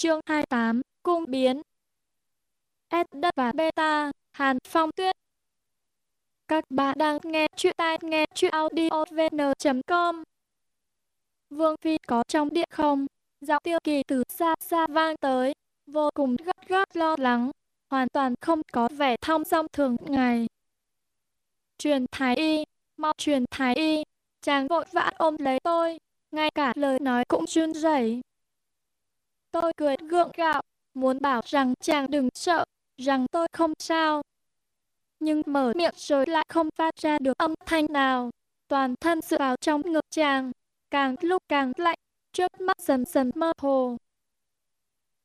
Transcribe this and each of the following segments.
Chương 28, Cung biến S đất và beta, Hàn Phong Tuyết Các bạn đang nghe chuyện tai nghe chuyện audiovn.com Vương Phi có trong điện không? Giọng tiêu kỳ từ xa xa vang tới, vô cùng gấp gáp lo lắng, hoàn toàn không có vẻ thong dong thường ngày. Truyền thái y, mau truyền thái y, chàng vội vã ôm lấy tôi, ngay cả lời nói cũng run rẩy. Tôi cười gượng gạo, muốn bảo rằng chàng đừng sợ, rằng tôi không sao. Nhưng mở miệng rồi lại không phát ra được âm thanh nào. Toàn thân dựa vào trong ngực chàng, càng lúc càng lạnh, trước mắt dần dần mơ hồ.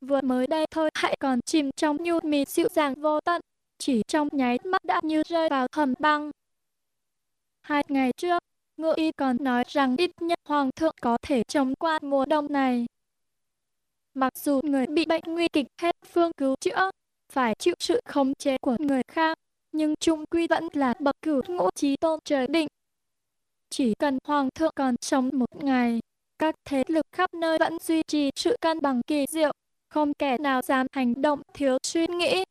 Vừa mới đây thôi hãy còn chìm trong nhu mì dịu dàng vô tận, chỉ trong nháy mắt đã như rơi vào hầm băng. Hai ngày trước, ngựa y còn nói rằng ít nhất hoàng thượng có thể chống qua mùa đông này. Mặc dù người bị bệnh nguy kịch hết phương cứu chữa, phải chịu sự khống chế của người khác, nhưng trung quy vẫn là bậc cửu ngũ trí tôn trời định. Chỉ cần hoàng thượng còn sống một ngày, các thế lực khắp nơi vẫn duy trì sự cân bằng kỳ diệu, không kẻ nào dám hành động thiếu suy nghĩ.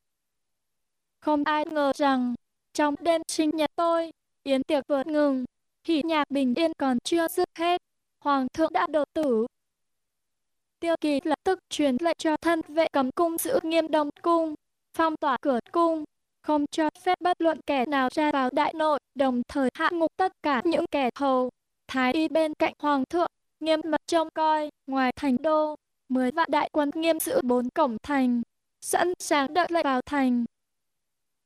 Không ai ngờ rằng, trong đêm sinh nhật tôi, yến tiệc vừa ngừng, thì nhạc bình yên còn chưa dứt hết, hoàng thượng đã đột tử, Tiêu Kỳ lập tức truyền lệnh cho thân vệ cấm cung giữ nghiêm đông cung, phong tỏa cửa cung, không cho phép bất luận kẻ nào ra vào đại nội, đồng thời hạ ngục tất cả những kẻ hầu. Thái y bên cạnh hoàng thượng, nghiêm mật trông coi, ngoài thành đô, mười vạn đại quân nghiêm giữ bốn cổng thành, sẵn sàng đợi lệnh vào thành.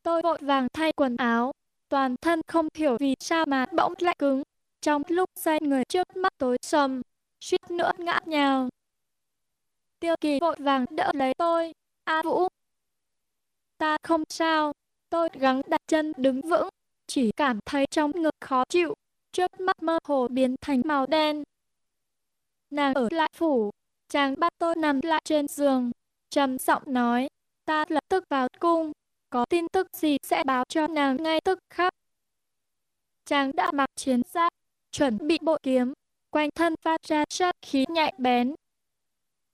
Tôi vội vàng thay quần áo, toàn thân không hiểu vì sao mà bỗng lạnh cứng. Trong lúc say người trước mắt tối sầm, suýt nữa ngã nhào. Tiêu kỳ vội vàng đỡ lấy tôi. A Vũ. Ta không sao. Tôi gắng đặt chân đứng vững. Chỉ cảm thấy trong ngực khó chịu. Trước mắt mơ hồ biến thành màu đen. Nàng ở lại phủ. Chàng bắt tôi nằm lại trên giường. trầm giọng nói. Ta lập tức vào cung. Có tin tức gì sẽ báo cho nàng ngay tức khắc. Chàng đã mặc chiến giáp. Chuẩn bị bội kiếm. Quanh thân phát ra sát khí nhạy bén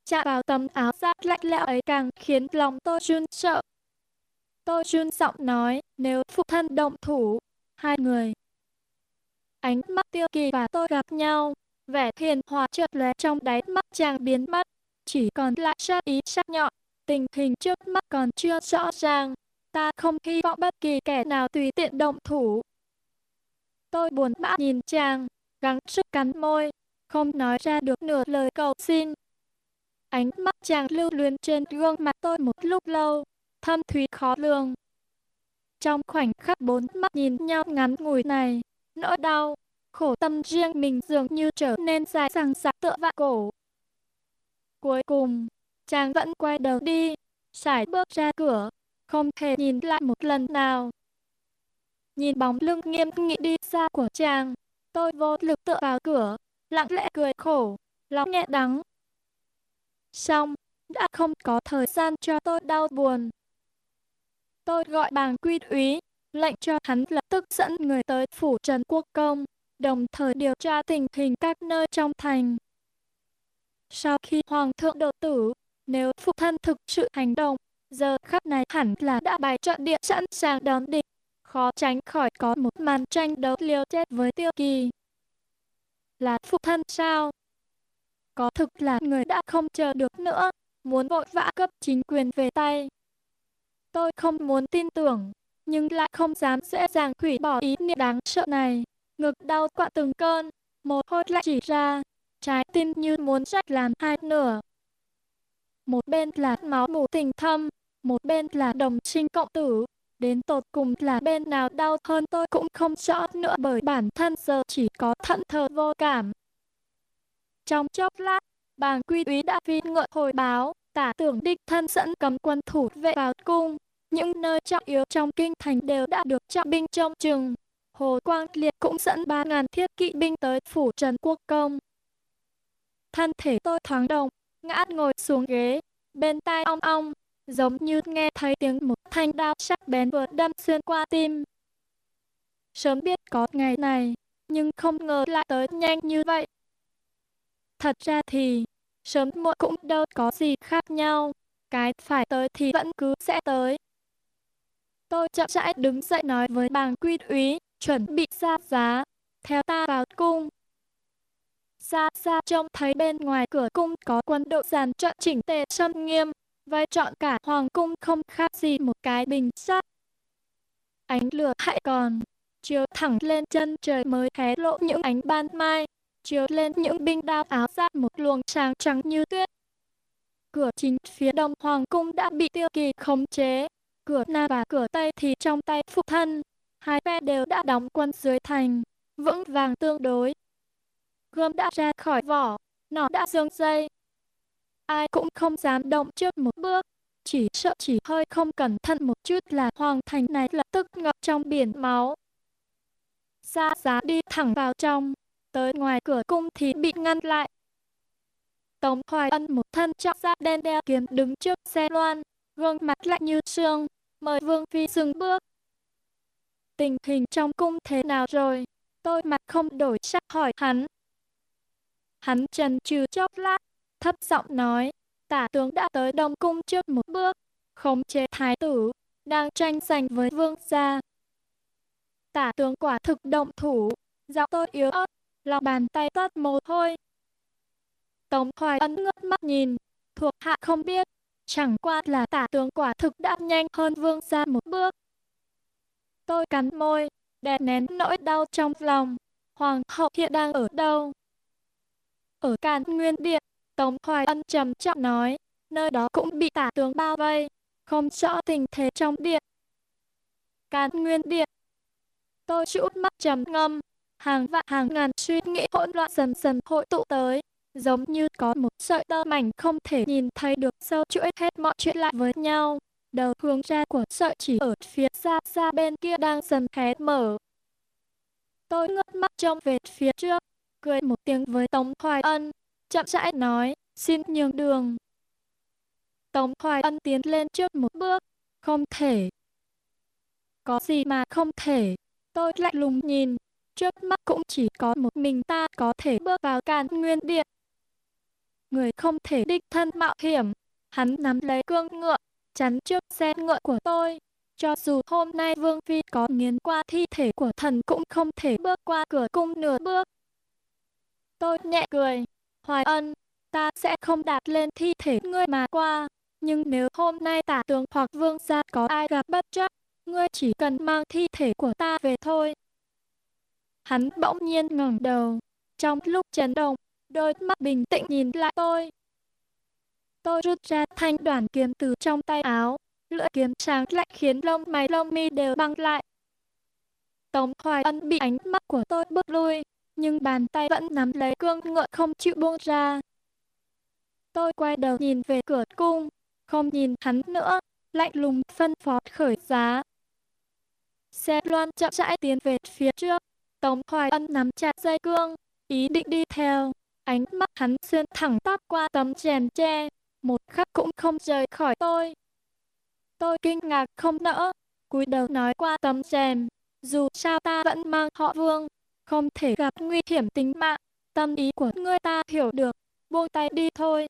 chạm vào tấm áo giáp lạnh lẽo ấy càng khiến lòng tôi run sợ. Tôi run giọng nói, nếu phụ thân động thủ, hai người. Ánh mắt tiêu kỳ và tôi gặp nhau, vẻ hiền hòa chợt lóe trong đáy mắt chàng biến mất, chỉ còn lại sát ý sắc nhọn, tình hình trước mắt còn chưa rõ ràng. Ta không hy vọng bất kỳ kẻ nào tùy tiện động thủ. Tôi buồn bã nhìn chàng, gắng sức cắn môi, không nói ra được nửa lời cầu xin. Ánh mắt chàng lưu luyến trên gương mặt tôi một lúc lâu, thâm thúy khó lường. Trong khoảnh khắc bốn mắt nhìn nhau ngắn ngủi này, nỗi đau, khổ tâm riêng mình dường như trở nên dài dằng dặc tựa vạn cổ. Cuối cùng, chàng vẫn quay đầu đi, sải bước ra cửa, không thể nhìn lại một lần nào. Nhìn bóng lưng nghiêm nghị đi xa của chàng, tôi vô lực tựa vào cửa, lặng lẽ cười khổ, lòng nhẹ đắng, Xong, đã không có thời gian cho tôi đau buồn. Tôi gọi bàng quy úy, lệnh cho hắn lập tức dẫn người tới phủ Trần Quốc Công, đồng thời điều tra tình hình các nơi trong thành. Sau khi Hoàng thượng đột tử, nếu phụ thân thực sự hành động, giờ khắc này hẳn là đã bày trận địa sẵn sàng đón địch, khó tránh khỏi có một màn tranh đấu liều chết với tiêu kỳ. Là phụ thân sao? Có thực là người đã không chờ được nữa, muốn vội vã cấp chính quyền về tay. Tôi không muốn tin tưởng, nhưng lại không dám dễ dàng hủy bỏ ý niệm đáng sợ này. Ngực đau quặn từng cơn, một hôi lại chỉ ra, trái tim như muốn rách làm hai nửa. Một bên là máu mù tình thâm, một bên là đồng sinh cộng tử. Đến tột cùng là bên nào đau hơn tôi cũng không rõ nữa bởi bản thân giờ chỉ có thận thờ vô cảm. Trong chốc lát, bàng quy úy đã phi ngựa hồi báo, tả tưởng đích thân dẫn cầm quân thủ vệ vào cung. Những nơi trọng yếu trong kinh thành đều đã được trọng binh trông chừng. Hồ Quang Liệt cũng dẫn 3.000 thiết kỵ binh tới phủ Trần Quốc Công. Thân thể tôi thoáng động, ngã ngồi xuống ghế, bên tai ong ong, giống như nghe thấy tiếng một thanh đao sắc bén vừa đâm xuyên qua tim. Sớm biết có ngày này, nhưng không ngờ lại tới nhanh như vậy. Thật ra thì, sớm muộn cũng đâu có gì khác nhau, cái phải tới thì vẫn cứ sẽ tới. Tôi chậm rãi đứng dậy nói với bàng quy úy, chuẩn bị ra giá, theo ta vào cung. Xa xa trông thấy bên ngoài cửa cung có quân đội dàn trận chỉnh tề sâm nghiêm, vai trọn cả hoàng cung không khác gì một cái bình sắt. Ánh lửa hãy còn, chiếu thẳng lên chân trời mới hé lộ những ánh ban mai, chiếu lên những binh đao áo giáp một luồng sáng trắng như tuyết. Cửa chính phía đông hoàng cung đã bị tiêu kỳ khống chế, cửa nam và cửa tây thì trong tay phụ thân, hai phe đều đã đóng quân dưới thành, vững vàng tương đối. Gươm đã ra khỏi vỏ, nó đã dương dây. Ai cũng không dám động trước một bước, chỉ sợ chỉ hơi không cẩn thận một chút là hoàng thành này lập tức ngập trong biển máu. Xa giá đi thẳng vào trong, tới ngoài cửa cung thì bị ngăn lại. Tống Hoài Ân một thân trọng da đen đeo kiếm đứng trước xe loan, gương mặt lạnh như sương, mời Vương Phi dừng bước. Tình hình trong cung thế nào rồi? Tôi mặt không đổi sắc hỏi hắn. Hắn trần trừ chốc lát, thấp giọng nói, tả tướng đã tới Đông Cung trước một bước, khống chế thái tử, đang tranh giành với vương gia. Tả tướng quả thực động thủ, giọng tôi yếu ớt, lòng bàn tay toát mồ hôi. Tống Hoài Ân ngước mắt nhìn, thuộc hạ không biết, chẳng qua là tả tướng quả thực đã nhanh hơn vương gia một bước. Tôi cắn môi, đè nén nỗi đau trong lòng. Hoàng hậu hiện đang ở đâu? Ở Càn Nguyên Điện, Tống Hoài Ân trầm trọng nói, nơi đó cũng bị tả tướng bao vây, không rõ tình thế trong điện. Càn Nguyên Điện Tôi chút mắt trầm ngâm, hàng vạn hàng ngàn suy nghĩ hỗn loạn dần dần hội tụ tới, giống như có một sợi tơ mảnh không thể nhìn thấy được sâu chuỗi hết mọi chuyện lại với nhau. Đầu hướng ra của sợi chỉ ở phía xa xa bên kia đang dần hé mở. Tôi ngước mắt trông về phía trước, cười một tiếng với Tống Hoài Ân, chậm rãi nói, xin nhường đường. Tống Hoài Ân tiến lên trước một bước, không thể. Có gì mà không thể, tôi lạnh lùng nhìn, trước mắt cũng chỉ có một mình ta có thể bước vào càn nguyên điện. Người không thể đích thân mạo hiểm, hắn nắm lấy cương ngựa, chắn trước xe ngựa của tôi. Cho dù hôm nay Vương Phi có nghiến qua thi thể của thần cũng không thể bước qua cửa cung nửa bước. Tôi nhẹ cười, Hoài ân, ta sẽ không đạp lên thi thể ngươi mà qua. Nhưng nếu hôm nay tả tướng hoặc vương gia có ai gặp bất chấp, ngươi chỉ cần mang thi thể của ta về thôi. Hắn bỗng nhiên ngẩng đầu, trong lúc chấn động, đôi mắt bình tĩnh nhìn lại tôi. Tôi rút ra thanh đoạn kiếm từ trong tay áo, lưỡi kiếm sáng lạnh khiến lông mày lông mi đều băng lại. Tống Hoài Ân bị ánh mắt của tôi bước lui, nhưng bàn tay vẫn nắm lấy cương ngựa không chịu buông ra. Tôi quay đầu nhìn về cửa cung, không nhìn hắn nữa, lạnh lùng phân phó khởi giá. Xe loan chậm rãi tiến về phía trước, Tống Hoài Ân nắm chặt dây cương, ý định đi theo. Ánh mắt hắn xuyên thẳng tắp qua tấm chèn tre, một khắc cũng không rời khỏi tôi. Tôi kinh ngạc không nỡ, cúi đầu nói qua tấm rèm, dù sao ta vẫn mang họ vương, không thể gặp nguy hiểm tính mạng, tâm ý của ngươi ta hiểu được, buông tay đi thôi.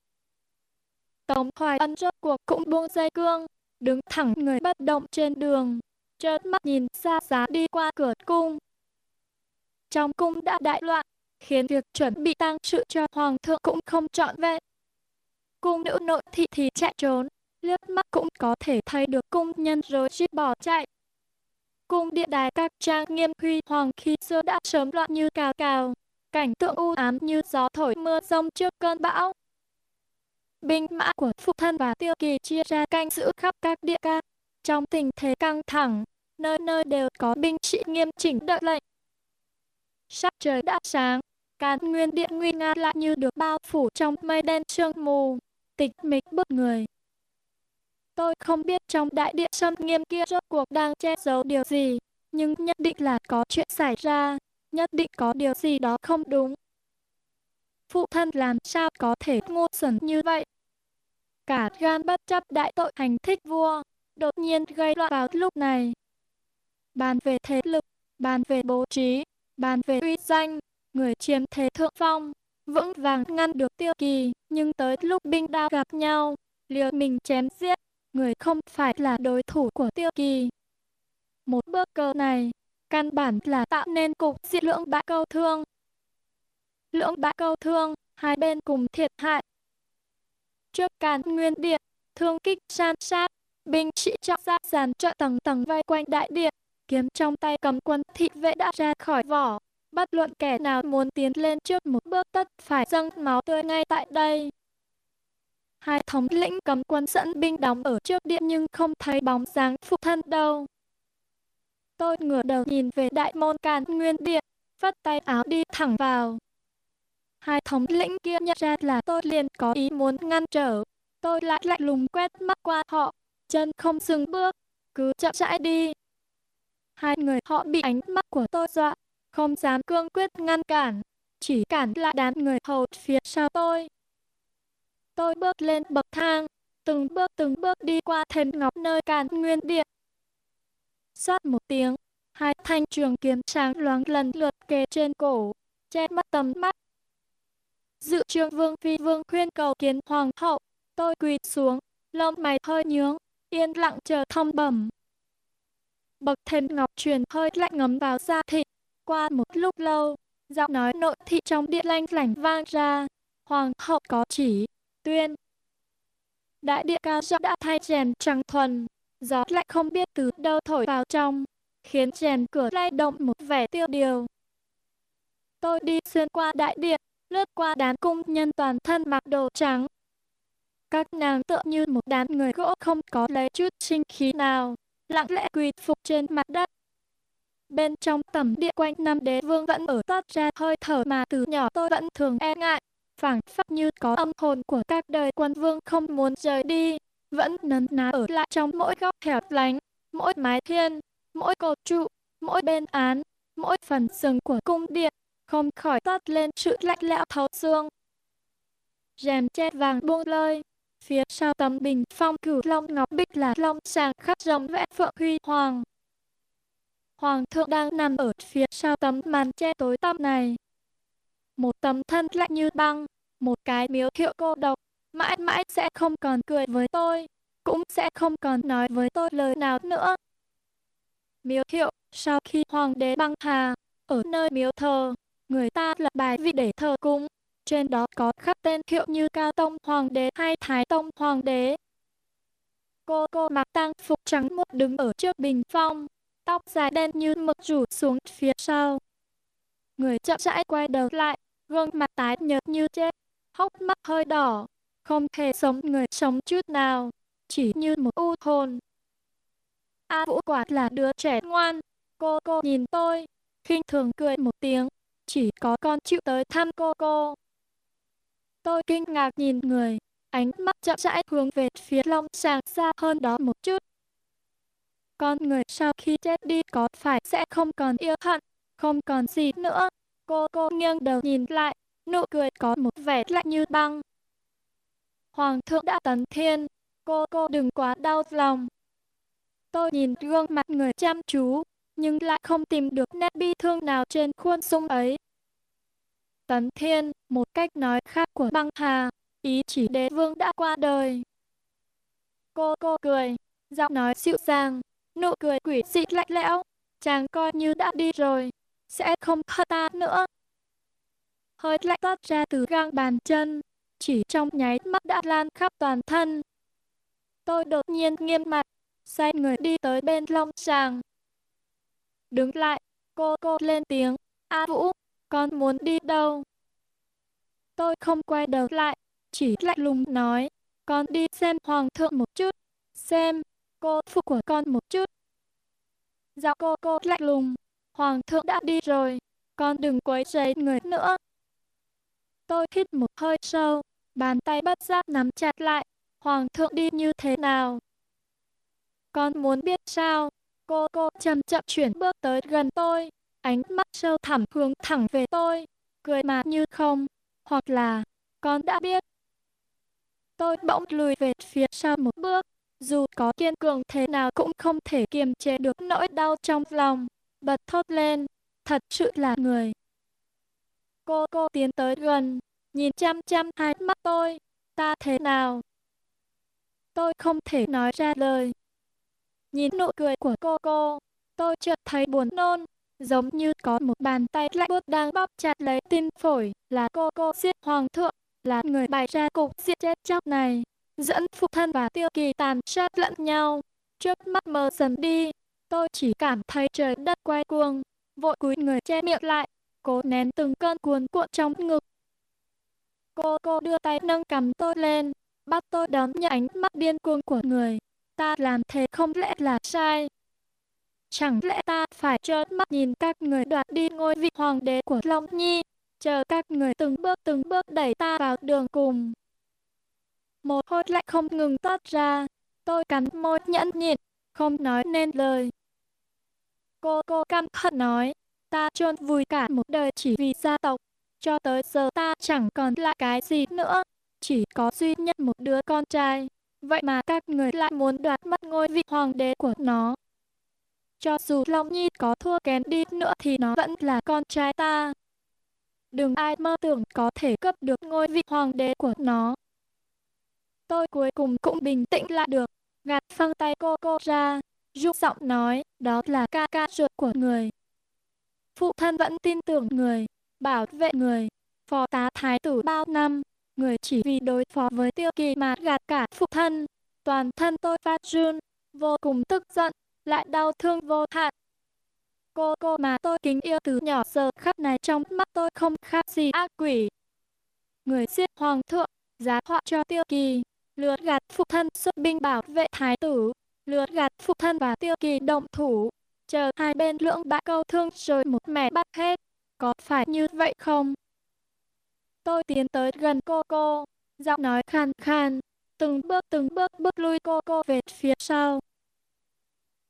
Tống Hoài Ân rốt cuộc cũng buông dây cương, đứng thẳng người bất động trên đường, chớp mắt nhìn xa giá đi qua cửa cung. Trong cung đã đại loạn, khiến việc chuẩn bị tang sự cho hoàng thượng cũng không trọn vẹn. Cung nữ nội thị thì chạy trốn, liếc mắt cũng có thể thấy được cung nhân rồi rít bỏ chạy. Cung điện đài các trang nghiêm huy hoàng khi xưa đã sớm loạn như cào cào, cảnh tượng u ám như gió thổi mưa rông trước cơn bão. Binh mã của phụ thân và tiêu kỳ chia ra canh giữ khắp các địa ca. Trong tình thế căng thẳng, nơi nơi đều có binh sĩ nghiêm chỉnh đợi lệnh. Sắc trời đã sáng, càn nguyên điện nguy nga lại như được bao phủ trong mây đen sương mù, tịch mịch bức người. Tôi không biết trong đại điện sâm nghiêm kia rốt cuộc đang che giấu điều gì, nhưng nhất định là có chuyện xảy ra, nhất định có điều gì đó không đúng. Phụ thân làm sao có thể ngu xuẩn như vậy? Cả gan bất chấp đại tội hành thích vua, đột nhiên gây loạn vào lúc này. Bàn về thế lực, bàn về bố trí, bàn về uy danh, người chiếm thế thượng phong, vững vàng ngăn được tiêu kỳ, nhưng tới lúc binh đao gặp nhau, liều mình chém giết, người không phải là đối thủ của tiêu kỳ. Một bước cờ này, căn bản là tạo nên cục diện lưỡng bại câu thương. Lưỡng bại câu thương, hai bên cùng thiệt hại. Trước càn nguyên điện, thương kích san sát, binh sĩ trọng ra dàn trợ tầng tầng vây quanh đại điện, kiếm trong tay cầm quân thị vệ đã ra khỏi vỏ. Bất luận kẻ nào muốn tiến lên trước một bước tất phải dâng máu tươi ngay tại đây. Hai thống lĩnh cầm quân dẫn binh đóng ở trước điện nhưng không thấy bóng dáng phụ thân đâu. Tôi ngửa đầu nhìn về đại môn càn nguyên điện, vắt tay áo đi thẳng vào. Hai thống lĩnh kia nhận ra là tôi liền có ý muốn ngăn trở. Tôi lại lạnh lùng quét mắt qua họ, chân không dừng bước, cứ chậm rãi đi. Hai người họ bị ánh mắt của tôi dọa, không dám cương quyết ngăn cản, chỉ cản lại đám người hầu phía sau tôi. Tôi bước lên bậc thang, từng bước từng bước đi qua thềm ngọc nơi càn nguyên điện. Xoát một tiếng, hai thanh trường kiếm sáng loáng lần lượt kề trên cổ, che mất tầm mắt. Dự trương vương phi vương khuyên cầu kiến hoàng hậu, tôi quỳ xuống, lông mày hơi nhướng, yên lặng chờ thông bẩm. Bậc thềm ngọc truyền hơi lạnh ngấm vào da thịt, qua một lúc lâu, giọng nói nội thị trong điện lanh lảnh vang ra, hoàng hậu có chỉ, tuyên. Đại điện cao giọng đã thay rèm trắng thuần, gió lạnh không biết từ đâu thổi vào trong, khiến rèm cửa lay động một vẻ tiêu điều. Tôi đi xuyên qua đại điện, lướt qua đám cung nhân toàn thân mặc đồ trắng. Các nàng tựa như một đám người gỗ không có lấy chút sinh khí nào, lặng lẽ quỳ phục trên mặt đất. Bên trong tầm điện quanh năm đế vương vẫn ở toát ra hơi thở mà từ nhỏ tôi vẫn thường e ngại, phảng phất như có âm hồn của các đời quân vương không muốn rời đi, vẫn nấn ná ở lại trong mỗi góc hẻo lánh, mỗi mái thiên, mỗi cột trụ, mỗi bên án, mỗi phần sừng của cung điện, không khỏi toát lên sự lạnh lẽo thấu xương. Rèm che vàng buông lơi, phía sau tấm bình phong cửu long ngọc bích là long sàng khắc rồng vẽ phượng huy hoàng. Hoàng thượng đang nằm ở phía sau tấm màn che tối tăm này. Một tấm thân lạnh như băng, một cái miếu thiệu cô độc, mãi mãi sẽ không còn cười với tôi, cũng sẽ không còn nói với tôi lời nào nữa. Miếu thiệu, sau khi hoàng đế băng hà, ở nơi miếu thờ, người ta lập bài vị để thờ cúng, trên đó có khắc tên hiệu như Cao Tông Hoàng đế hay Thái Tông Hoàng đế. Cô cô mặc tang phục trắng muốt đứng ở trước bình phong, tóc dài đen như mực rủ xuống phía sau. Người chậm rãi quay đầu lại, gương mặt tái nhợt như chết, hốc mắt hơi đỏ, không thể sống người sống chút nào, chỉ như một u hồn. A Vũ quả là đứa trẻ ngoan, cô cô nhìn tôi, khinh thường cười một tiếng, chỉ có con chịu tới thăm cô cô. Tôi kinh ngạc nhìn người, ánh mắt chậm rãi hướng về phía long sàng xa hơn đó một chút. Con người sau khi chết đi có phải sẽ không còn yêu hận, không còn gì nữa. Cô cô nghiêng đầu nhìn lại, nụ cười có một vẻ lạnh như băng. Hoàng thượng đã tấn thiên, cô cô đừng quá đau lòng. Tôi nhìn gương mặt người chăm chú, nhưng lại không tìm được nét bi thương nào trên khuôn sung ấy. Tấn Thiên, một cách nói khác của băng hà, ý chỉ đế vương đã qua đời. Cô cô cười, giọng nói dịu dàng, nụ cười quỷ dị lạnh lẽo, chàng coi như đã đi rồi, sẽ không hận ta nữa. Hơi lạnh toát ra từ gang bàn chân, chỉ trong nháy mắt đã lan khắp toàn thân. Tôi đột nhiên nghiêm mặt, xoay người đi tới bên long chàng. Đứng lại, cô cô lên tiếng, A Vũ, con muốn đi đâu? Tôi không quay đầu lại, chỉ lạnh lùng nói, con đi xem hoàng thượng một chút, xem cô phụ của con một chút. Giọng cô cô lạnh lùng, hoàng thượng đã đi rồi, con đừng quấy rầy người nữa. Tôi hít một hơi sâu, bàn tay bất giác nắm chặt lại, hoàng thượng đi như thế nào? Con muốn biết sao? Cô cô chậm chậm chuyển bước tới gần tôi, ánh mắt sâu thẳm hướng thẳng về tôi, cười mà như không, hoặc là con đã biết. Tôi bỗng lùi về phía sau một bước, dù có kiên cường thế nào cũng không thể kiềm chế được nỗi đau trong lòng, bật thốt lên, thật sự là người. Cô cô tiến tới gần, nhìn chăm chăm hai mắt tôi, ta thế nào? Tôi không thể nói ra lời. Nhìn nụ cười của cô cô, tôi chợt thấy buồn nôn, giống như có một bàn tay lạnh buốt đang bóp chặt lấy tim phổi, là cô cô giết hoàng thượng, là người bày ra cục giết chết chóc này, dẫn phụ thân và tiêu kỳ tàn sát lẫn nhau. Trước mắt mờ dần đi, tôi chỉ cảm thấy trời đất quay cuồng, vội cúi người che miệng lại, cố nén từng cơn cuồn cuộn trong ngực. Cô cô đưa tay nâng cầm tôi lên, bắt tôi đón nhận ánh mắt điên cuồng của người. Ta làm thế không lẽ là sai? Chẳng lẽ ta phải trợn mắt nhìn các người đoạt đi ngôi vị hoàng đế của Long Nhi, chờ các người từng bước từng bước đẩy ta vào đường cùng. Một hôi lạnh không ngừng toát ra, tôi cắn môi nhẫn nhịn, không nói nên lời. Cô cô căm hận nói, ta chôn vùi cả một đời chỉ vì gia tộc, cho tới giờ ta chẳng còn lại cái gì nữa, chỉ có duy nhất một đứa con trai. Vậy mà các người lại muốn đoạt mất ngôi vị hoàng đế của nó. Cho dù Long Nhi có thua kém đi nữa thì nó vẫn là con trai ta. Đừng ai mơ tưởng có thể cấp được ngôi vị hoàng đế của nó. Tôi cuối cùng cũng bình tĩnh lại được, gạt phăng tay cô cô ra, rung giọng nói, đó là ca ca ruột của người. Phụ thân vẫn tin tưởng người, bảo vệ người, phó tá thái tử bao năm, người chỉ vì đối phó với tiêu kỳ mà gạt cả phụ thân. Toàn thân tôi phát run, vô cùng tức giận, lại đau thương vô hạn. Cô cô mà tôi kính yêu từ nhỏ giờ khắc này trong mắt tôi không khác gì ác quỷ. Người giết hoàng thượng, giá họa cho tiêu kỳ, lừa gạt phụ thân xuất binh bảo vệ thái tử, lừa gạt phụ thân và tiêu kỳ động thủ, chờ hai bên lưỡng bại câu thương rồi một mẻ bắt hết. Có phải như vậy không? Tôi tiến tới gần cô cô, giọng nói khàn khàn, từng bước từng bước bước lui cô cô về phía sau.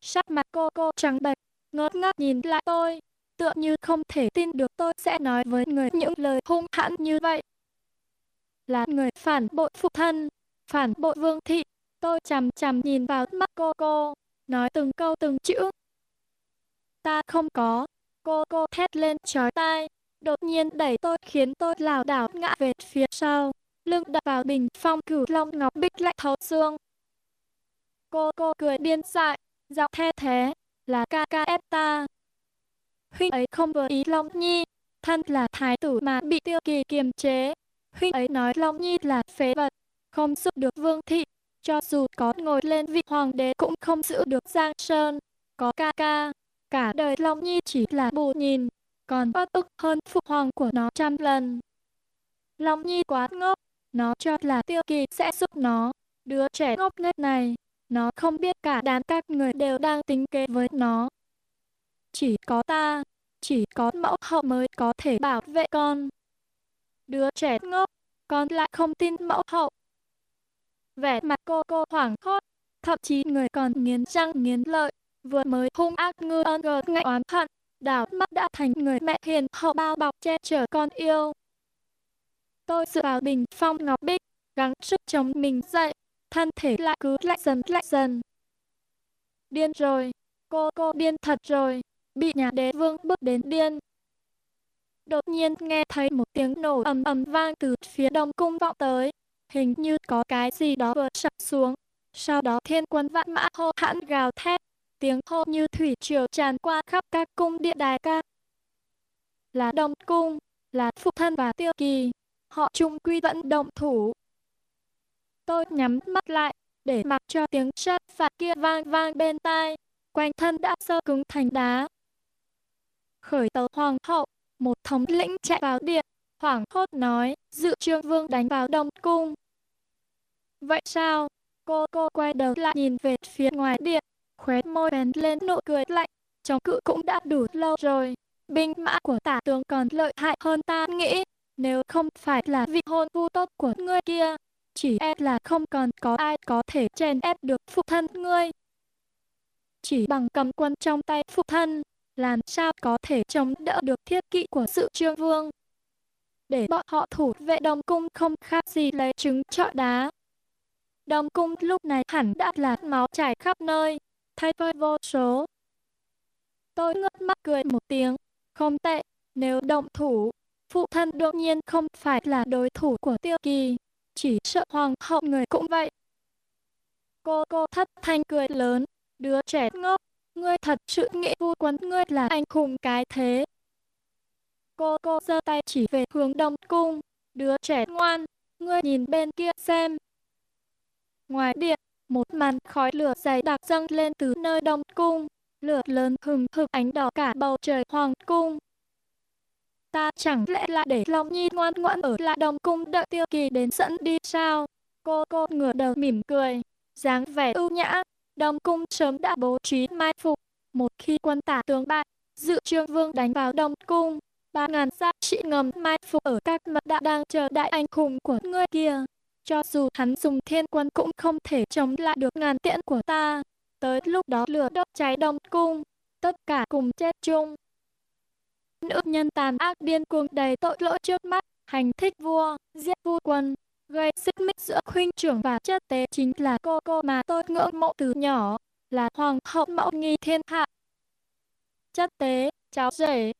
Sắc mặt cô cô trắng bệch, ngớt ngác nhìn lại tôi, tựa như không thể tin được tôi sẽ nói với người những lời hung hãn như vậy. Là người phản bội phụ thân, phản bội vương thị, tôi chằm chằm nhìn vào mắt cô cô, nói từng câu từng chữ. Ta không có, cô cô thét lên chói tai, đột nhiên đẩy tôi khiến tôi lảo đảo ngã về phía sau, lưng đập vào bình phong cửu long ngọc bích lạnh thấu xương. Cô cô cười điên dại, giọng the thế, là ca ca ép ta. Huynh ấy không vừa ý Long Nhi, thân là thái tử mà bị tiêu kỳ kiềm chế. Huynh ấy nói Long Nhi là phế vật, không giúp được vương thị, cho dù có ngồi lên vị hoàng đế cũng không giữ được Giang Sơn. Có ca ca, cả đời Long Nhi chỉ là bù nhìn, còn bất ức hơn phụ hoàng của nó trăm lần. Long Nhi quá ngốc, nó cho là tiêu kỳ sẽ giúp nó. Đứa trẻ ngốc nghếch này, nó không biết cả đám các người đều đang tính kế với nó. Chỉ có ta, chỉ có mẫu hậu mới có thể bảo vệ con. Đứa trẻ ngốc, con lại không tin mẫu hậu. Vẻ mặt cô cô hoảng hốt, thậm chí người còn nghiến răng nghiến lợi, vừa mới hung ác ngư ơn gờ ngại oán hận, đảo mắt đã thành người mẹ hiền hậu bao bọc che chở con yêu. Tôi dựa vào bình phong ngọc bích, gắng sức chống mình dậy, thân thể lại cứ lạnh dần lạnh dần. Điên rồi, cô cô điên thật rồi, bị nhà đế vương bước đến điên. Đột nhiên nghe thấy một tiếng nổ ầm ầm vang từ phía đông cung vọng tới, hình như có cái gì đó vừa sập xuống. Sau đó thiên quân vạn mã hô hãn gào thét, tiếng hô như thủy triều tràn qua khắp các cung điện đài ca. Là đông cung, là phụ thân và tiêu kỳ, họ chung quy vẫn động thủ, Tôi nhắm mắt lại, để mặc cho tiếng sát phạt kia vang vang bên tai. Quanh thân đã sơ cứng thành đá. Khởi tấu hoàng hậu, một thống lĩnh chạy vào điện, hoảng hốt nói, dự trương vương đánh vào đông cung. Vậy sao? Cô cô quay đầu lại nhìn về phía ngoài điện, khóe môi bén lên nụ cười lạnh, chống cự cũng đã đủ lâu rồi. Binh mã của tả tướng còn lợi hại hơn ta nghĩ, nếu không phải là vị hôn phu tốt của ngươi kia, chỉ e là không còn có ai có thể chèn ép được phụ thân ngươi. Chỉ bằng cầm quân trong tay phụ thân, làm sao có thể chống đỡ được thiết kỵ của sự trương vương. Để bọn họ thủ vệ đồng cung không khác gì lấy trứng trọi đá. Đồng cung lúc này hẳn đã là máu chảy khắp nơi, thay vơi vô số. Tôi ngước mắt cười một tiếng, không tệ, nếu động thủ, phụ thân đương nhiên không phải là đối thủ của tiêu kỳ, chỉ sợ hoàng hậu người cũng vậy. Cô cô thất thanh cười lớn, đứa trẻ ngốc, ngươi thật sự nghĩ vua quân ngươi là anh hùng cái thế. Cô cô giơ tay chỉ về hướng đông cung, đứa trẻ ngoan, ngươi nhìn bên kia xem. Ngoài điện, một màn khói lửa dày đặc dâng lên từ nơi đông cung, lửa lớn hừng hực ánh đỏ cả bầu trời hoàng cung. Ta chẳng lẽ lại để Long Nhi ngoan ngoãn ở lại đồng cung đợi tiêu kỳ đến dẫn đi sao? Cô cô ngửa đầu mỉm cười, dáng vẻ ưu nhã. Đồng cung sớm đã bố trí mai phục. Một khi quân tả tướng bại, dự trương vương đánh vào đồng cung. Ba ngàn gia sĩ ngầm mai phục ở các mật đã đang chờ đại anh hùng của ngươi kia. Cho dù hắn dùng thiên quân cũng không thể chống lại được ngàn tiễn của ta. Tới lúc đó lửa đốt cháy đồng cung, tất cả cùng chết chung. Nữ nhân tàn ác điên cuồng đầy tội lỗi trước mắt, hành thích vua, giết vua quân, gây xích mích giữa huynh trưởng và chất tế chính là cô cô mà tôi ngưỡng mộ từ nhỏ, là hoàng hậu mẫu nghi thiên hạ. Chất tế, cháu rể.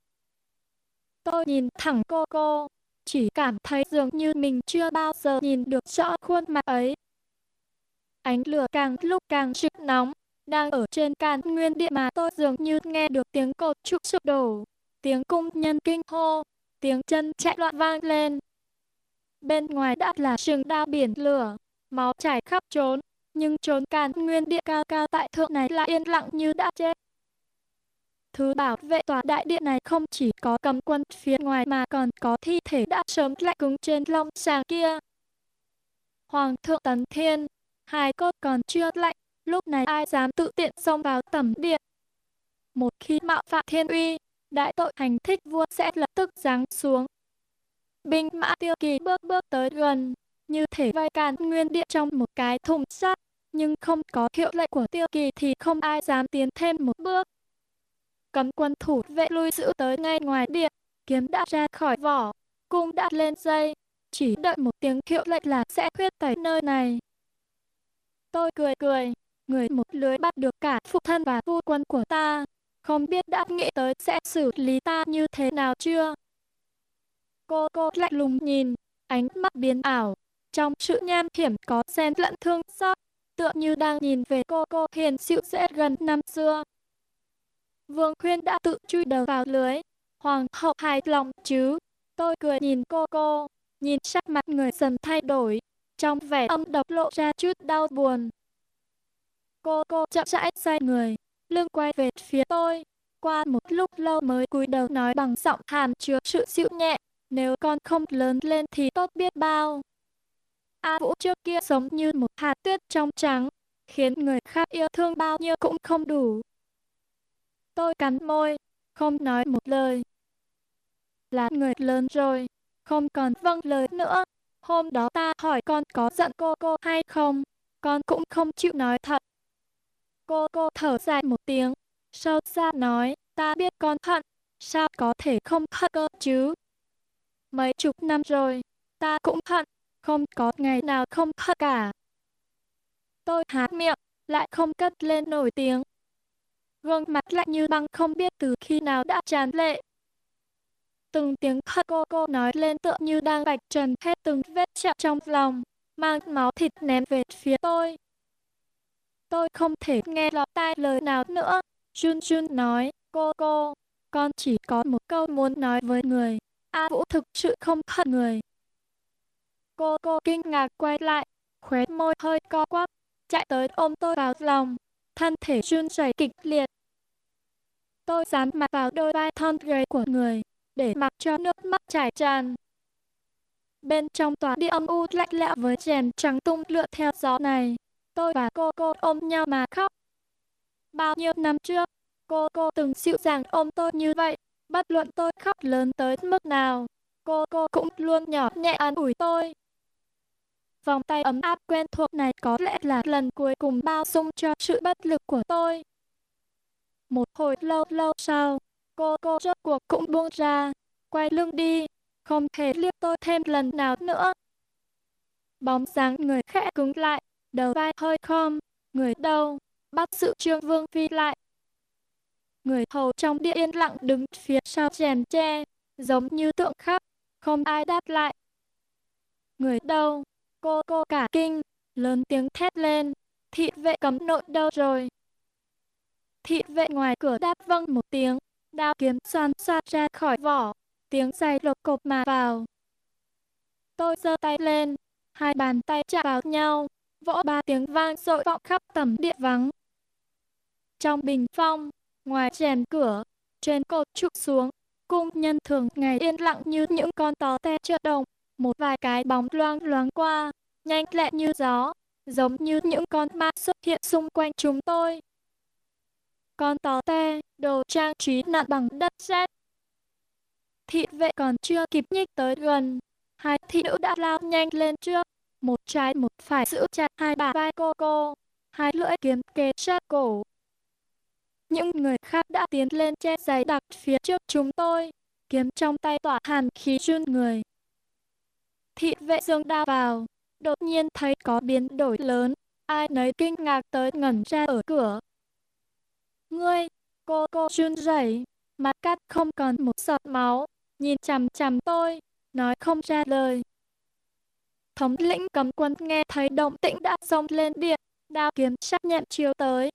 Tôi nhìn thẳng cô cô, chỉ cảm thấy dường như mình chưa bao giờ nhìn được rõ khuôn mặt ấy. Ánh lửa càng lúc càng trực nóng, đang ở trên can nguyên địa mà tôi dường như nghe được tiếng cột trúc sụp đổ tiếng cung nhân kinh hô, tiếng chân chạy loạn vang lên. Bên ngoài đã là trường đao biển lửa, máu chảy khắp trốn, nhưng trốn càn nguyên địa cao cao tại thượng này lại yên lặng như đã chết. Thứ bảo vệ tòa đại điện này không chỉ có cầm quân phía ngoài mà còn có thi thể đã sớm lạnh cứng trên long sàng kia. Hoàng thượng Tấn Thiên, hai cốt còn chưa lạnh, lúc này ai dám tự tiện xông vào tầm điện. Một khi mạo phạm thiên uy, đại tội hành thích vua sẽ lập tức giáng xuống. Binh mã tiêu kỳ bước bước tới gần, như thể vai càn nguyên địa trong một cái thùng sắt, nhưng không có hiệu lệnh của tiêu kỳ thì không ai dám tiến thêm một bước. Cấm quân thủ vệ lui giữ tới ngay ngoài điện, kiếm đã ra khỏi vỏ, cung đã lên dây, chỉ đợi một tiếng hiệu lệnh là sẽ huyết tẩy nơi này. Tôi cười cười, người một lưới bắt được cả phụ thân và phu quân của ta, không biết đã nghĩ tới sẽ xử lý ta như thế nào chưa? Cô cô lạnh lùng nhìn, ánh mắt biến ảo. Trong sự nham hiểm có xen lẫn thương xót, tựa như đang nhìn về cô cô hiền dịu dễ gần năm xưa. Vương Khuyên đã tự chui đầu vào lưới. Hoàng hậu hài lòng chứ. Tôi cười nhìn cô cô, nhìn sắc mặt người dần thay đổi. Trong vẻ âm độc lộ ra chút đau buồn. Cô cô chậm rãi xoay người, lưng quay về phía tôi. Qua một lúc lâu mới cúi đầu nói bằng giọng hàm chứa sự dịu nhẹ, nếu con không lớn lên thì tốt biết bao. A Vũ trước kia giống như một hạt tuyết trong trắng, khiến người khác yêu thương bao nhiêu cũng không đủ. Tôi cắn môi, không nói một lời. Là người lớn rồi, không còn vâng lời nữa. Hôm đó ta hỏi con có giận cô cô hay không, con cũng không chịu nói thật. Cô cô thở dài một tiếng, sâu xa nói, ta biết con hận, sao có thể không hận cơ chứ? Mấy chục năm rồi, ta cũng hận, không có ngày nào không hận cả. Tôi há miệng, lại không cất lên nổi tiếng. Gương mặt lạnh như băng không biết từ khi nào đã tràn lệ. Từng tiếng hận cô cô nói lên tựa như đang vạch trần hết từng vết chạm trong lòng, mang máu thịt ném về phía tôi. Tôi không thể nghe lọt tai lời nào nữa. Jun Jun nói, cô cô, con chỉ có một câu muốn nói với người. A Vũ thực sự không hận người. Cô cô kinh ngạc quay lại, khóe môi hơi co quắp, chạy tới ôm tôi vào lòng, thân thể run rẩy kịch liệt. Tôi dán mặt vào đôi vai thon gầy của người, để mặc cho nước mắt chảy tràn. Bên trong tòa đi âm u lạnh lẽo với rèm trắng tung lượn theo gió này, tôi và cô cô ôm nhau mà khóc. Bao nhiêu năm trước, cô cô từng dịu dàng ôm tôi như vậy, bất luận tôi khóc lớn tới mức nào, cô cô cũng luôn nhỏ nhẹ an ủi tôi. Vòng tay ấm áp quen thuộc này có lẽ là lần cuối cùng bao dung cho sự bất lực của tôi. Một hồi lâu lâu sau, cô cô rốt cuộc cũng buông ra, quay lưng đi, không thể liếc tôi thêm lần nào nữa. Bóng dáng người khẽ cứng lại, đầu vai hơi khom, người đâu, bắt sự trương vương phi lại. Người hầu trong địa yên lặng đứng phía sau chèn tre, giống như tượng khắc, không ai đáp lại. Người đâu? Cô cô cả kinh, lớn tiếng thét lên, thị vệ cấm nội đâu rồi? Thị vệ ngoài cửa đáp vâng một tiếng, đao kiếm xoan xoan ra khỏi vỏ, tiếng giày lột cộp mà vào. Tôi giơ tay lên, hai bàn tay chạm vào nhau, vỗ ba tiếng vang dội vọng khắp tầm điện vắng. Trong bình phong, ngoài rèm cửa, trên cột trụ xuống, cung nhân thường ngày yên lặng như những con tò te chợ đồng, một vài cái bóng loang loáng qua, nhanh lẹ như gió, giống như những con ma xuất hiện xung quanh chúng tôi. Con tò te, đồ trang trí nặn bằng đất sét. Thị vệ còn chưa kịp nhích tới gần, hai thị nữ đã lao nhanh lên trước, một trái một phải giữ chặt hai bà vai cô cô, hai lưỡi kiếm kề sát cổ. Những người khác đã tiến lên che giày đặc phía trước chúng tôi, kiếm trong tay tỏa hàn khí run người. Thị vệ dương đao vào, đột nhiên thấy có biến đổi lớn, ai nấy kinh ngạc tới ngẩn ra ở cửa. Ngươi, cô cô run rẩy, mặt cắt không còn một giọt máu, nhìn chằm chằm tôi, nói không ra lời. Thống lĩnh cấm quân nghe thấy động tĩnh đã xông lên điện, đao kiếm sắc nhẹn chiếu tới.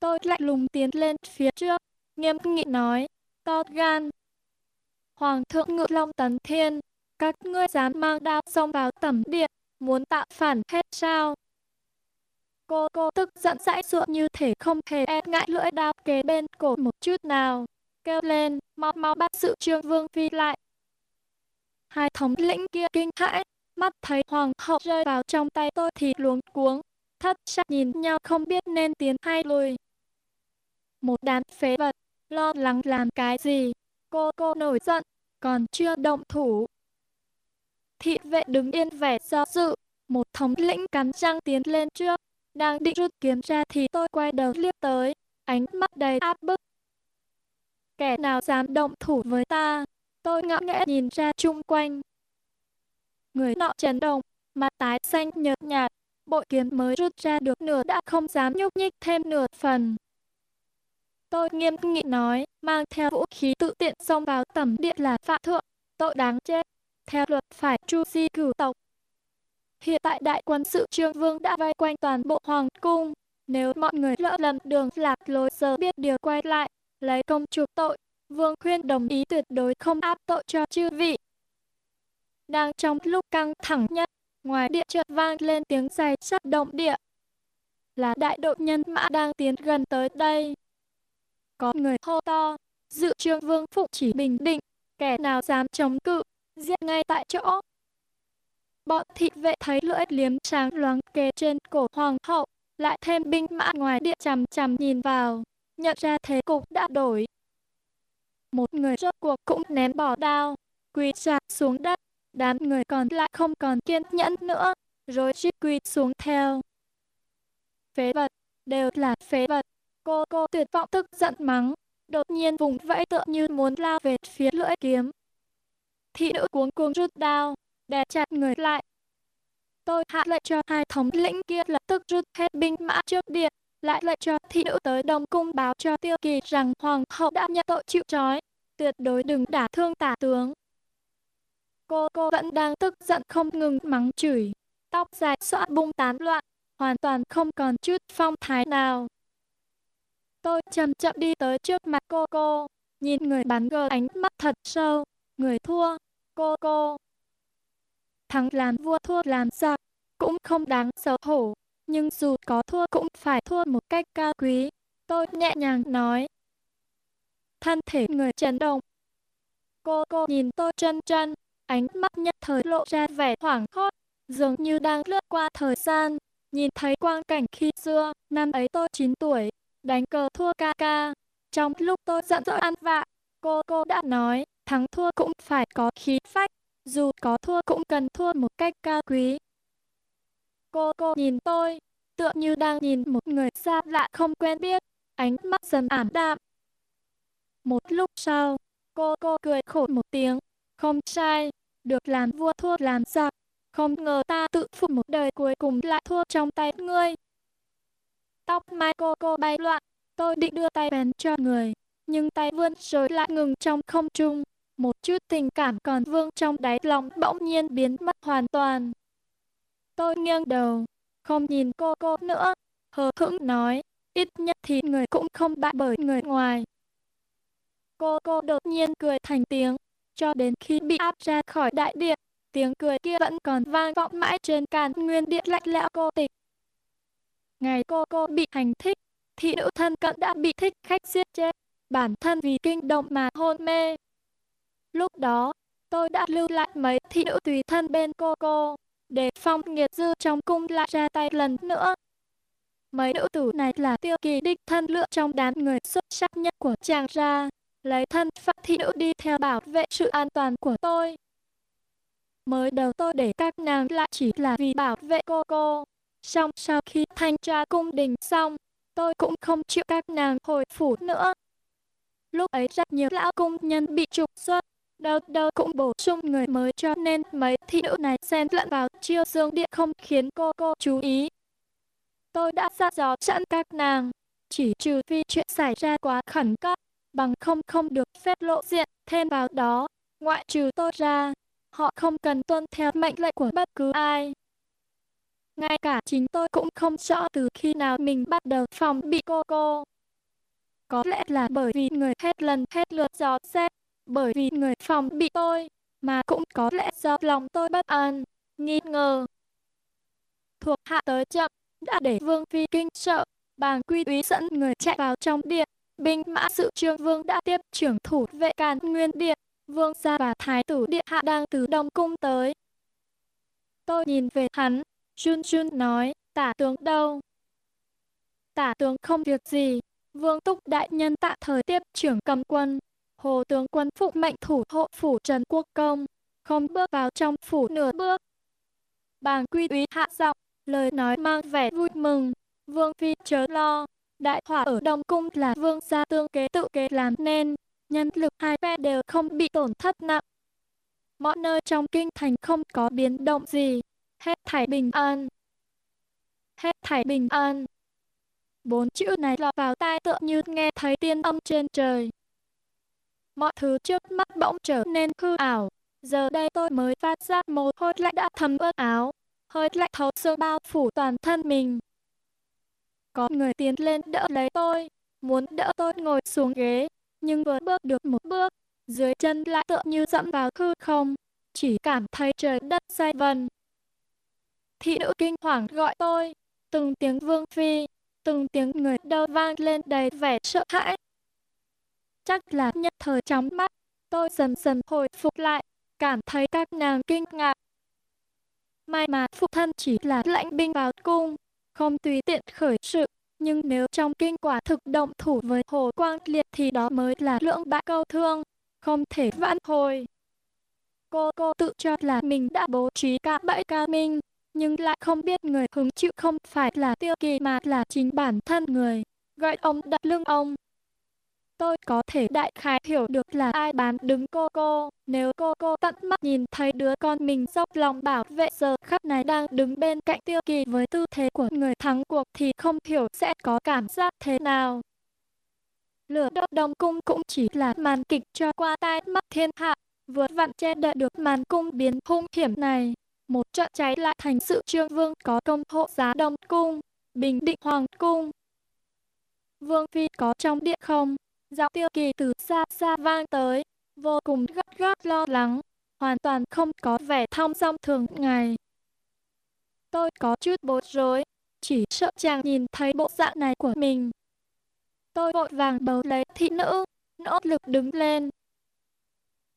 Tôi lạnh lùng tiến lên phía trước, nghiêm nghị nói, to gan. Hoàng thượng ngự long tấn thiên, các ngươi dám mang đao xông vào tẩm điện, muốn tạo phản hết sao? Cô cô tức giận dãi ruộng như thể không hề e ngại lưỡi đao kế bên cổ một chút nào. Kêu lên, mau mau bắt sự trương vương phi lại. Hai thống lĩnh kia kinh hãi, mắt thấy hoàng hậu rơi vào trong tay tôi thì luống cuống, thất sắc nhìn nhau không biết nên tiến hay lùi. Một đám phế vật, lo lắng làm cái gì, cô cô nổi giận, còn chưa động thủ. Thị vệ đứng yên vẻ do dự, một thống lĩnh cắn răng tiến lên trước, đang định rút kiếm ra thì tôi quay đầu liếc tới, ánh mắt đầy áp bức. Kẻ nào dám động thủ với ta? Tôi ngỡ nghễ nhìn ra chung quanh, Người nọ chấn động, mặt tái xanh nhợt nhạt, bội kiếm mới rút ra được nửa đã không dám nhúc nhích thêm nửa phần. Tôi nghiêm nghị nói, mang theo vũ khí tự tiện xông vào tầm điện là phạm thượng, tội đáng chết. Theo luật phải tru di cửu tộc. Hiện tại đại quân sự trương vương đã vây quanh toàn bộ hoàng cung. Nếu mọi người lỡ lầm đường lạc lối giờ biết điều quay lại, lấy công chuộc tội, vương khuyên đồng ý tuyệt đối không áp tội cho chư vị. Đang trong lúc căng thẳng nhất, ngoài địa chợt vang lên tiếng giày sắt động địa. Là đại đội nhân mã đang tiến gần tới đây. Có người hô to, dự trương vương phụ chỉ bình định, kẻ nào dám chống cự, giết ngay tại chỗ. Bọn thị vệ thấy lưỡi liếm sáng loáng kề trên cổ hoàng hậu, lại thêm binh mã ngoài địa chằm chằm nhìn vào, nhận ra thế cục đã đổi. Một người rốt cuộc cũng ném bỏ đao, quỳ sạp xuống đất, Đám người còn lại không còn kiên nhẫn nữa, rồi chỉ quỳ xuống theo. Phế vật, đều là phế vật. Cô cô tuyệt vọng tức giận mắng, đột nhiên vùng vẫy tựa như muốn lao về phía lưỡi kiếm. Thị nữ cuống cuồng rút đao, đè chặt người lại. Tôi hạ lệnh cho hai thống lĩnh kia lập tức rút hết binh mã trước điện, lại lệnh cho thị nữ tới Đông Cung báo cho Tiêu Kỳ rằng Hoàng hậu đã nhận tội chịu trói, tuyệt đối đừng đả thương tả tướng. Cô cô vẫn đang tức giận không ngừng mắng chửi, tóc dài xõa bung tán loạn, hoàn toàn không còn chút phong thái nào. Tôi chậm chậm đi tới trước mặt cô cô, nhìn người bán gờ ánh mắt thật sâu, người thua, cô cô. Thắng làm vua thua làm giặc, cũng không đáng xấu hổ, nhưng dù có thua cũng phải thua một cách cao quý. Tôi nhẹ nhàng nói. Thân thể người chấn động. Cô cô nhìn tôi chân chân, Ánh mắt nhất thời lộ ra vẻ hoảng hốt, dường như đang lướt qua thời gian, nhìn thấy quang cảnh khi xưa, năm ấy tôi 9 tuổi, đánh cờ thua ca ca. Trong lúc tôi giận dỗi ăn vạ, cô cô đã nói, thắng thua cũng phải có khí phách, dù có thua cũng cần thua một cách cao quý. Cô cô nhìn tôi, tựa như đang nhìn một người xa lạ không quen biết, ánh mắt dần ảm đạm. Một lúc sau, cô cô cười khổ một tiếng, không sai, được làm vua thua làm giặc. Không ngờ ta tự phụ một đời cuối cùng lại thua trong tay ngươi. Tóc mai cô cô bay loạn, tôi định đưa tay bén cho người, nhưng tay vươn rồi lại ngừng trong không trung. một chút tình cảm còn vương trong đáy lòng bỗng nhiên biến mất hoàn toàn. Tôi nghiêng đầu, không nhìn cô cô nữa, hờ hững nói, ít nhất thì người cũng không bại bởi người ngoài. Cô cô đột nhiên cười thành tiếng, cho đến khi bị áp ra khỏi đại điện, tiếng cười kia vẫn còn vang vọng mãi trên càn nguyên điện lạnh lẽo cô tịch. Ngày cô cô bị hành thích, thị nữ thân cận đã bị thích khách giết chết, bản thân vì kinh động mà hôn mê. Lúc đó, tôi đã lưu lại mấy thị nữ tùy thân bên cô cô, để phong nghiệt dư trong cung lại ra tay lần nữa. Mấy nữ tử này là tiêu kỳ đích thân lựa trong đám người xuất sắc nhất của chàng ra, lấy thân phận thị nữ đi theo bảo vệ sự an toàn của tôi. Mới đầu tôi để các nàng lại chỉ là vì bảo vệ cô cô. Xong sau khi thanh tra cung đình xong, tôi cũng không chịu các nàng hồi phủ nữa. Lúc ấy rất nhiều lão cung nhân bị trục xuất, đâu đâu cũng bổ sung người mới cho nên mấy thị nữ này xen lẫn vào chiêu dương điện không khiến cô cô chú ý. Tôi đã ra dò sẵn các nàng, chỉ trừ phi chuyện xảy ra quá khẩn cấp, bằng không không được phép lộ diện, thêm vào đó, ngoại trừ tôi ra, họ không cần tuân theo mệnh lệnh của bất cứ ai. Ngay cả chính tôi cũng không rõ từ khi nào mình bắt đầu phòng bị cô cô. Có lẽ là bởi vì người hết lần hết lượt dò xét, bởi vì người phòng bị tôi, mà cũng có lẽ do lòng tôi bất an, nghi ngờ. Thuộc hạ tới chậm, đã để Vương Phi kinh sợ, bàng quy úy dẫn người chạy vào trong điện. Binh mã sự trương vương đã tiếp trưởng thủ vệ càn nguyên điện, vương gia và thái tử điện hạ đang từ đông cung tới. Tôi nhìn về hắn, Jun Jun nói, tả tướng đâu? Tả tướng không việc gì, vương túc đại nhân tạm thời tiếp trưởng cầm quân. Hồ tướng quân phụ mệnh thủ hộ phủ Trần Quốc Công, không bước vào trong phủ nửa bước. Bàng quy úy hạ giọng, lời nói mang vẻ vui mừng. Vương Phi chớ lo, đại hỏa ở Đông Cung là vương gia tương kế tự kế làm nên, nhân lực hai phe đều không bị tổn thất nặng. Mọi nơi trong kinh thành không có biến động gì, hết thảy bình an. Hết thảy bình an. Bốn chữ này lọt vào tai tựa như nghe thấy tiên âm trên trời. Mọi thứ trước mắt bỗng trở nên hư ảo. Giờ đây tôi mới phát giác mồ hôi lạnh đã thấm ướt áo, hơi lạnh thấu xương bao phủ toàn thân mình. Có người tiến lên đỡ lấy tôi, muốn đỡ tôi ngồi xuống ghế, nhưng vừa bước được một bước, dưới chân lại tựa như dẫm vào hư không, chỉ cảm thấy trời đất xoay vần. Thị nữ kinh hoàng gọi tôi, từng tiếng vương phi, từng tiếng người đâu vang lên đầy vẻ sợ hãi. Chắc là nhất thời chóng mắt, tôi dần dần hồi phục lại, cảm thấy các nàng kinh ngạc. May mà phụ thân chỉ là lãnh binh vào cung, không tùy tiện khởi sự, nhưng nếu trong kinh quả thực động thủ với Hồ Quang Liệt thì đó mới là lưỡng bại câu thương, không thể vãn hồi. Cô cô tự cho là mình đã bố trí cả bẫy ca minh, nhưng lại không biết người hứng chịu không phải là tiêu kỳ mà là chính bản thân người. Gọi ông đặt lưng ông, Tôi có thể đại khái hiểu được là ai bán đứng cô cô. Nếu cô cô tận mắt nhìn thấy đứa con mình dốc lòng bảo vệ giờ khắc này đang đứng bên cạnh tiêu kỳ với tư thế của người thắng cuộc thì không hiểu sẽ có cảm giác thế nào. Lửa đốt đông cung cũng chỉ là màn kịch cho qua tai mắt thiên hạ, vừa vặn che đợi được màn cung biến hung hiểm này. Một trận cháy lại thành sự trương vương có công hộ giá đông cung, bình định hoàng cung. Vương Phi có trong điện không? Giọng tiêu kỳ từ xa xa vang tới, vô cùng gấp gáp lo lắng, hoàn toàn không có vẻ thong dong thường ngày. Tôi có chút bối rối, chỉ sợ chàng nhìn thấy bộ dạng này của mình. Tôi vội vàng bấu lấy thị nữ, nỗ lực đứng lên.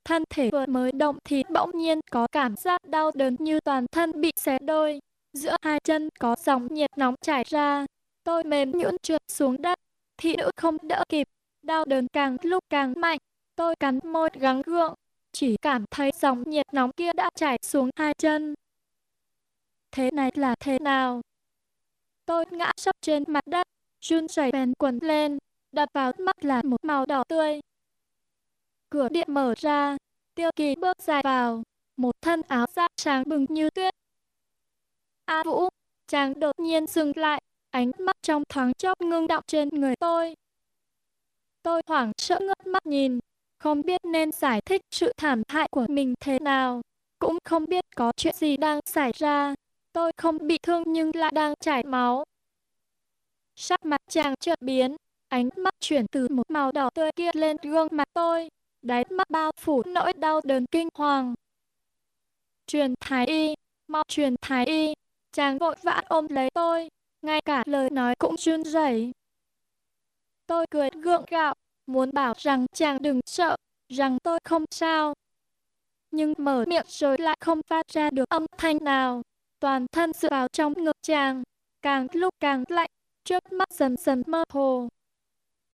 Thân thể vừa mới động thì bỗng nhiên có cảm giác đau đớn như toàn thân bị xé đôi. Giữa hai chân có dòng nhiệt nóng chảy ra. Tôi mềm nhũn trượt xuống đất. Thị nữ không đỡ kịp, đau đớn càng lúc càng mạnh. Tôi cắn môi gắng gượng, chỉ cảm thấy dòng nhiệt nóng kia đã chảy xuống hai chân. Thế này là thế nào? Tôi ngã sấp trên mặt đất, run rẩy bèn quần lên, đập vào mắt là một màu đỏ tươi. Cửa điện mở ra, tiêu kỳ bước dài vào, một thân áo da sáng bừng như tuyết. A Vũ, chàng đột nhiên dừng lại, ánh mắt trong thoáng chốc ngưng động trên người tôi. Tôi hoảng sợ ngước mắt nhìn, không biết nên giải thích sự thảm hại của mình thế nào, cũng không biết có chuyện gì đang xảy ra. Tôi không bị thương nhưng lại đang chảy máu. Sắc mặt chàng chợt biến, ánh mắt chuyển từ một màu đỏ tươi kia lên gương mặt tôi, đáy mắt bao phủ nỗi đau đớn kinh hoàng. Truyền thái y, mau truyền thái y, chàng vội vã ôm lấy tôi, ngay cả lời nói cũng run rẩy. Tôi cười gượng gạo, muốn bảo rằng chàng đừng sợ, rằng tôi không sao. Nhưng mở miệng rồi lại không phát ra được âm thanh nào. Toàn thân dựa vào trong ngực chàng, càng lúc càng lạnh, trước mắt dần dần mơ hồ.